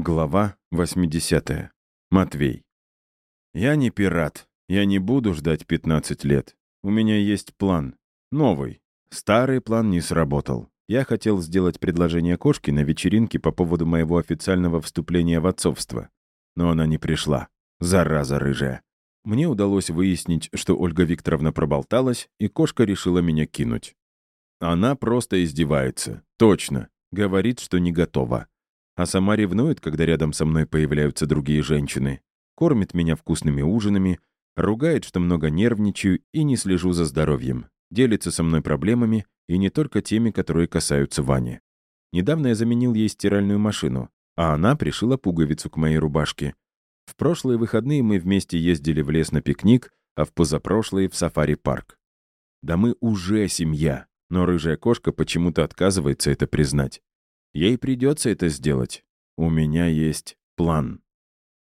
Глава 80. Матвей. Я не пират. Я не буду ждать 15 лет. У меня есть план. Новый. Старый план не сработал. Я хотел сделать предложение кошке на вечеринке по поводу моего официального вступления в отцовство. Но она не пришла. Зараза рыжая. Мне удалось выяснить, что Ольга Викторовна проболталась, и кошка решила меня кинуть. Она просто издевается. Точно. Говорит, что не готова а сама ревнует, когда рядом со мной появляются другие женщины, кормит меня вкусными ужинами, ругает, что много нервничаю и не слежу за здоровьем, делится со мной проблемами и не только теми, которые касаются Вани. Недавно я заменил ей стиральную машину, а она пришила пуговицу к моей рубашке. В прошлые выходные мы вместе ездили в лес на пикник, а в позапрошлые — в сафари-парк. Да мы уже семья, но рыжая кошка почему-то отказывается это признать. Ей придется это сделать. У меня есть план.